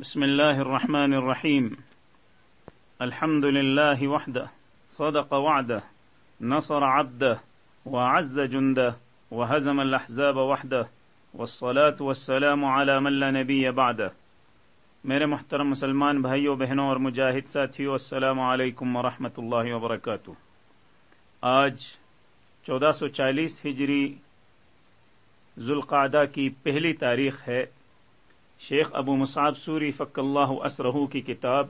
بسم الله الرحمن الرحيم. الحمد لله وحده، صدق وعده، نصر عبده، وعز جنده، وهزم الأحزاب وحده، والصلاة والسلام على من لا نبي بعده. میرے محترم مسلمان بھائیوں بہنوں اور مجاہد ساتھیوں السلام علیکم ورحمۃ اللہ وبرکاتہ. آج چودہ سو چالیس ہجری ذوالقعدہ کی پہلی تاریخ ہے۔ شیخ ابو مصعب سوری فق اللہ اسرہ کی کتاب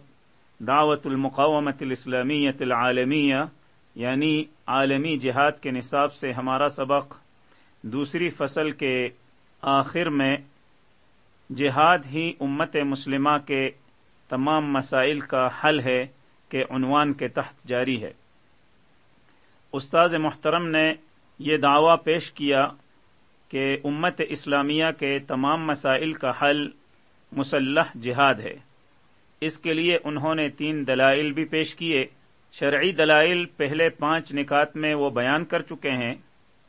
دعوت المقامت الاسلامیت العالمیہ یعنی عالمی جہاد کے نصاب سے ہمارا سبق، دوسری فصل کے آخر میں جہاد ہی امت مسلمہ کے تمام مسائل کا حل ہے کہ عنوان کے تحت جاری ہے۔ استاذ محترم نے یہ دعویٰ پیش کیا کہ امت اسلامیہ کے تمام مسائل کا حل مسلح جہاد ہے۔ اس کے لیے انہوں نے تین دلائل بھی پیش کیے۔ شرعی دلائل پہلے پانچ نکات میں وہ بیان کر چکے ہیں۔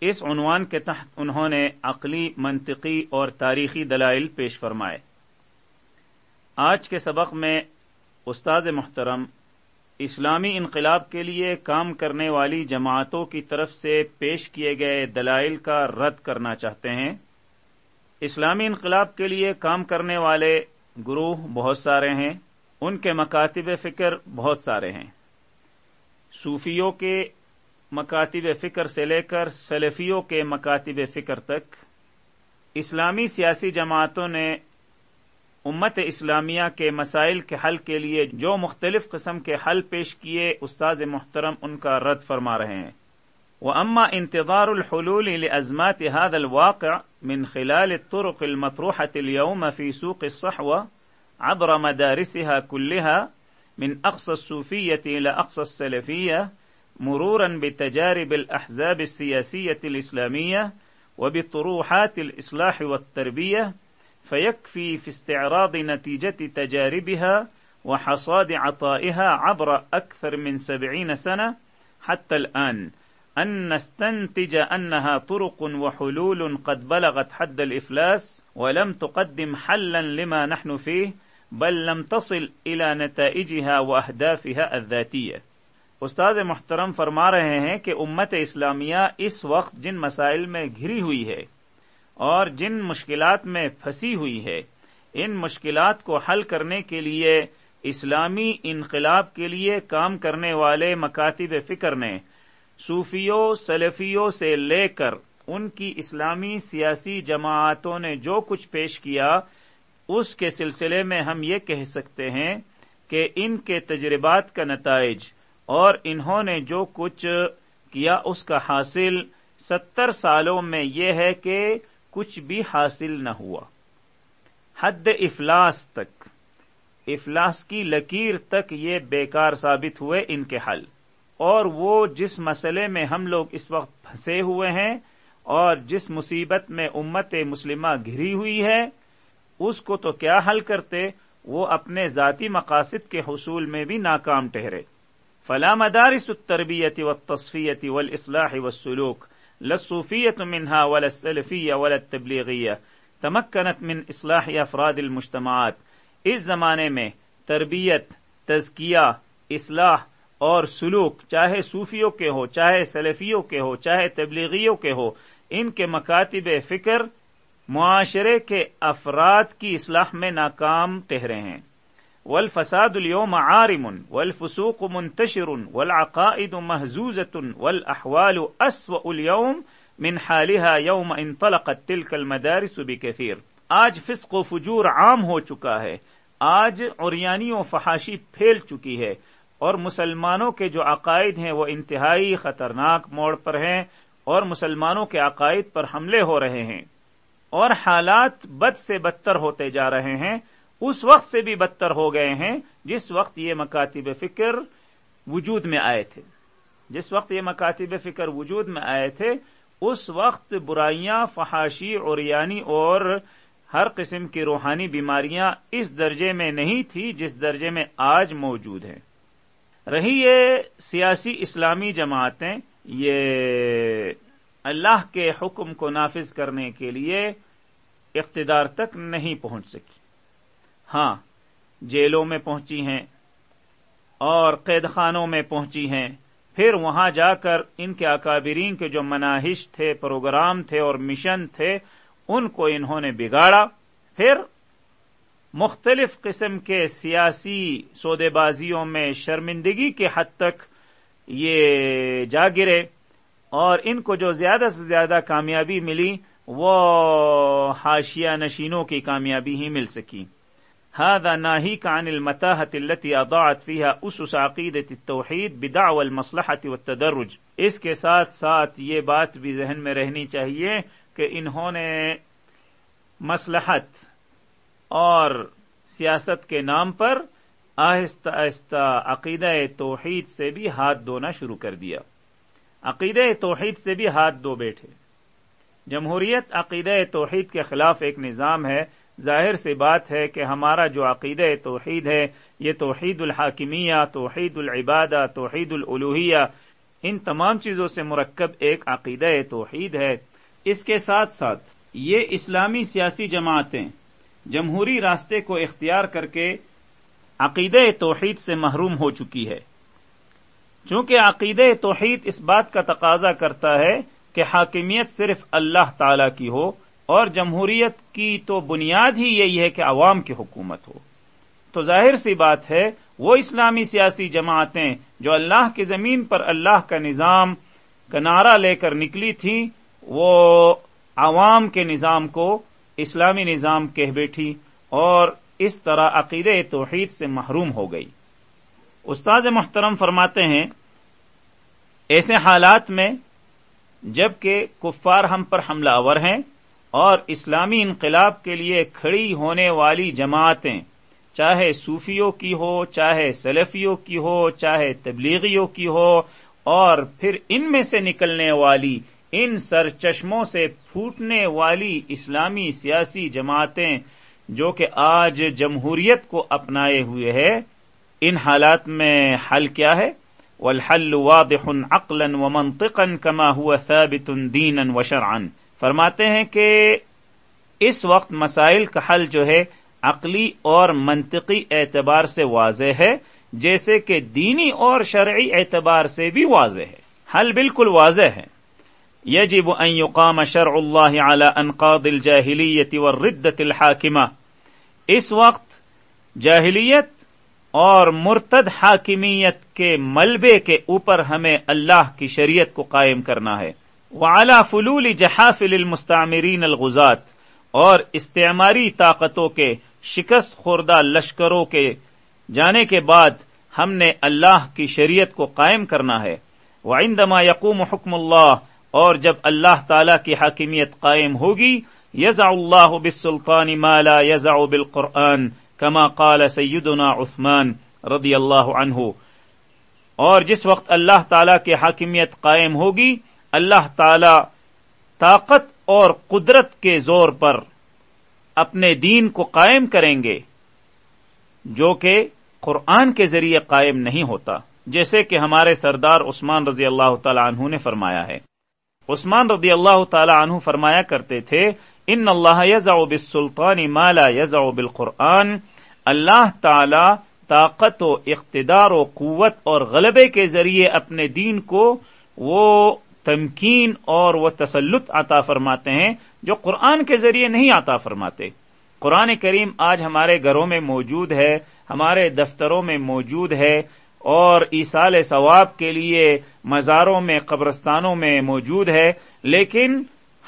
اس عنوان کے تحت انہوں نے عقلی، منطقی اور تاریخی دلائل پیش فرمائے۔ آج کے سبق میں استاذ محترم، اسلامی انقلاب کے لیے کام کرنے والی جماعتوں کی طرف سے پیش کیے گئے دلائل کا رد کرنا چاہتے ہیں۔ اسلامی انقلاب کے لیے کام کرنے والے گروہ بہت سارے ہیں، ان کے مکاتب فکر بہت سارے ہیں۔ صوفیوں کے مکاتب فکر سے لے کر سلفیوں کے مکاتب فکر تک، اسلامی سیاسی جماعتوں نے امت اسلامیہ کے مسائل کے حل کے لیے جو مختلف قسم کے حل پیش کیے، استاذ محترم ان کا رد فرما رہے ہیں۔ واما انتظار الحلول لازمات هذا الواقع من خلال الطرق المطروحه اليوم في سوق الصحوه عبر مدارسها كلها، من اقصى الصوفيه الى اقصى السلفيه مرورا بتجارب الاحزاب السياسيه الاسلاميه وبطروحات الاصلاح والتربيه فيكفي في استعراض نتيجه تجاربها وحصاد عطائها عبر اكثر من سبعين سنه حتى الان أن نستنتج أنها طرق وحلول قد بلغت حد الإفلاس ولم تقدم حلا لما نحن فيه، بل لم تصل إلى نتائجها وأهدافها الذاتية. استاد محترم فرما رہے ہیں کہ امت اسلامیہ اس وقت جن مسائل میں گھری ہوئی ہے اور جن مشکلات میں پھنسی ہوئی ہے، ان مشکلات کو حل کرنے کے لیے اسلامی انقلاب کے لیے کام کرنے والے مکاتب فکر نے صوفیوں، سلفیوں سے لے کر ان کی اسلامی سیاسی جماعتوں نے جو کچھ پیش کیا، اس کے سلسلے میں ہم یہ کہہ سکتے ہیں کہ ان کے تجربات کا نتائج اور انہوں نے جو کچھ کیا، اس کا حاصل ستر سالوں میں یہ ہے کہ کچھ بھی حاصل نہ ہوا۔ حد افلاس تک، افلاس کی لکیر تک یہ بیکار ثابت ہوئے ان کے حل۔ اور وہ جس مسئلے میں ہم لوگ اس وقت پھنسے ہوئے ہیں اور جس مصیبت میں امت مسلمہ گھری ہوئی ہے، اس کو تو کیا حل کرتے؟ وہ اپنے ذاتی مقاصد کے حصول میں بھی ناکام ٹہرے فلا مدارس التربیت و تصفیت و اصلاح و سلوک لصوفیت منہا ولسلفیہ ولتبلیغیہ تمکنت من اصلاح افراد المجتمعات۔ اس زمانے میں تربیت، تزکیہ، اصلاح اور سلوک چاہے صوفیوں کے ہو، چاہے سلفیوں کے ہو، چاہے تبلیغیوں کے ہو، ان کے مکاتب فکر معاشرے کے افراد کی اصلاح میں ناکام ٹہرے ہیں۔ والفساد اليوم عارم، والفسوق منتشر، والعقائد محزوزة والاحوال اسوأ اليوم من حالها يوم انطلقت تلك المدارس بكثير۔ آج فسق و فجور عام ہو چکا ہے۔ آج اوریانی و فحاشی پھیل چکی ہے۔ اور مسلمانوں کے جو عقائد ہیں وہ انتہائی خطرناک موڑ پر ہیں اور مسلمانوں کے عقائد پر حملے ہو رہے ہیں اور حالات بد سے بدتر ہوتے جا رہے ہیں۔ اس وقت سے بھی بدتر ہو گئے ہیں جس وقت یہ مکاتب فکر وجود میں آئے تھے۔ جس وقت یہ مکاتب فکر وجود میں آئے تھے، اس وقت برائیاں، فحاشی اور یعنی اور ہر قسم کی روحانی بیماریاں اس درجے میں نہیں تھی جس درجے میں آج موجود ہیں۔ رہی یہ سیاسی اسلامی جماعتیں، یہ اللہ کے حکم کو نافذ کرنے کے لیے اقتدار تک نہیں پہنچ سکی۔ ہاں جیلوں میں پہنچی ہیں اور قید خانوں میں پہنچی ہیں۔ پھر وہاں جا کر ان کے اکابرین کے جو مناہش تھے، پروگرام تھے اور مشن تھے، ان کو انہوں نے بگاڑا۔ پھر مختلف قسم کے سیاسی سودے بازیوں میں شرمندگی کے حد تک یہ جا گرے اور ان کو جو زیادہ سے زیادہ کامیابی ملی، وہ حاشیہ نشینوں کی کامیابی ہی مل سکی۔ هذا ناهيك عن المتاهة التي أضاعت فيها أسس عقيدة التوحيد بدعوى المصلحة والتدرج۔ اس کے ساتھ ساتھ یہ بات بھی ذہن میں رہنی چاہیے کہ انہوں نے مصلحت اور سیاست کے نام پر آہستہ آہستہ عقیدہ توحید سے بھی ہاتھ دھونا شروع کر دیا۔ عقیدہ توحید سے بھی ہاتھ دو بیٹھے۔ جمہوریت عقیدہ توحید کے خلاف ایک نظام ہے۔ ظاہر سی بات ہے کہ ہمارا جو عقیدہ توحید ہے، یہ توحید الحاکمیہ، توحید العبادہ، توحید العلوحیہ ان تمام چیزوں سے مرکب ایک عقیدہ توحید ہے۔ اس کے ساتھ ساتھ یہ اسلامی سیاسی جماعتیں جمہوری راستے کو اختیار کر کے عقیدہ توحید سے محروم ہو چکی ہے۔ چونکہ عقیدہ توحید اس بات کا تقاضا کرتا ہے کہ حاکمیت صرف اللہ تعالی کی ہو اور جمہوریت کی تو بنیاد ہی یہی ہے کہ عوام کی حکومت ہو۔ تو ظاہر سی بات ہے، وہ اسلامی سیاسی جماعتیں جو اللہ کی زمین پر اللہ کا نظام کا نعرہ لے کر نکلی تھیں، وہ عوام کے نظام کو اسلامی نظام کہہ بیٹھی اور اس طرح عقید توحید سے محروم ہو گئی۔ استاد محترم فرماتے ہیں، ایسے حالات میں جبکہ کفار ہم پر حملہ آور ہیں اور اسلامی انقلاب کے لیے کھڑی ہونے والی جماعتیں، چاہے صوفیوں کی ہو، چاہے سلفیوں کی ہو، چاہے تبلیغیوں کی ہو اور پھر ان میں سے نکلنے والی ان سرچشموں سے پھوٹنے والی اسلامی سیاسی جماعتیں جو کہ آج جمہوریت کو اپنائے ہوئے ہے ان حالات میں حل کیا ہے؟ والحل واضح عقلا ومنطقا كما هو ثابت دینا وشرعا فرماتے ہیں کہ اس وقت مسائل کا حل جو ہے، عقلی اور منطقی اعتبار سے واضح ہے، جیسے کہ دینی اور شرعی اعتبار سے بھی واضح ہے۔ حل بالکل واضح ہے۔ يجب ان يقام شرع الله على انقاض الجاهليه والردة الحاكمه اس وقت جاہلیت اور مرتد حاکمیت کے ملبے کے اوپر ہمیں اللہ کی شریعت کو قائم کرنا ہے. وعلا فلول جہافل المستعمرین الغزات اور استعماری طاقتوں کے شکست خوردہ لشکروں کے جانے کے بعد ہم نے اللہ کی شریعت کو قائم کرنا ہے. وعندما یقوم حکم اللہ اور جب اللہ تعالی کی حاکمیت قائم ہوگی، یزع اللہ بالسلطان ما لا یزع بالقرآن، کما قال سیدنا عثمان رضی اللہ عنہ۔ اور جس وقت اللہ تعالی کی حاکمیت قائم ہوگی، اللہ تعالی طاقت اور قدرت کے زور پر اپنے دین کو قائم کریں گے، جو کہ قرآن کے ذریعے قائم نہیں ہوتا، جیسے کہ ہمارے سردار عثمان رضی اللہ تعالی عنہ نے فرمایا ہے۔ عثمان رضی اللہ تعالی عنہ فرمایا کرتے تھے، ان اللہ یزع بالسلطان ما لا یزع بالقرآن. اللہ تعالی طاقت و اقتدار و قوت اور غلبے کے ذریعے اپنے دین کو وہ تمکین اور وہ تسلط عطا فرماتے ہیں جو قرآن کے ذریعے نہیں عطا فرماتے۔ قرآن کریم آج ہمارے گھروں میں موجود ہے، ہمارے دفتروں میں موجود ہے اور ایسال ثواب کے لیے مزاروں میں، قبرستانوں میں موجود ہے، لیکن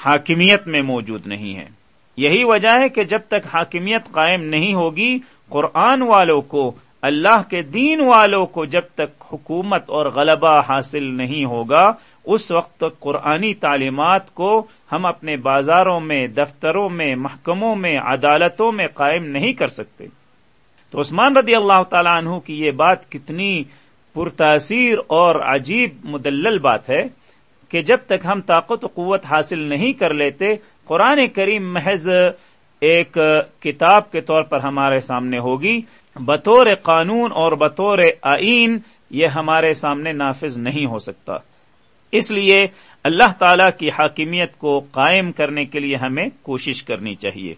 حاکمیت میں موجود نہیں ہے۔ یہی وجہ ہے کہ جب تک حاکمیت قائم نہیں ہوگی، قرآن والوں کو، اللہ کے دین والوں کو جب تک حکومت اور غلبہ حاصل نہیں ہوگا، اس وقت تک قرآنی تعلیمات کو ہم اپنے بازاروں میں، دفتروں میں، محکموں میں، عدالتوں میں قائم نہیں کر سکتے۔ تو عثمان رضی اللہ تعالیٰ عنہ کی یہ بات کتنی پرتاثیر اور عجیب مدلل بات ہے کہ جب تک ہم طاقت و قوت حاصل نہیں کر لیتے، قرآن کریم محض ایک کتاب کے طور پر ہمارے سامنے ہوگی۔ بطور قانون اور بطور آئین یہ ہمارے سامنے نافذ نہیں ہو سکتا۔ اس لیے اللہ تعالی کی حاکمیت کو قائم کرنے کے لیے ہمیں کوشش کرنی چاہیے۔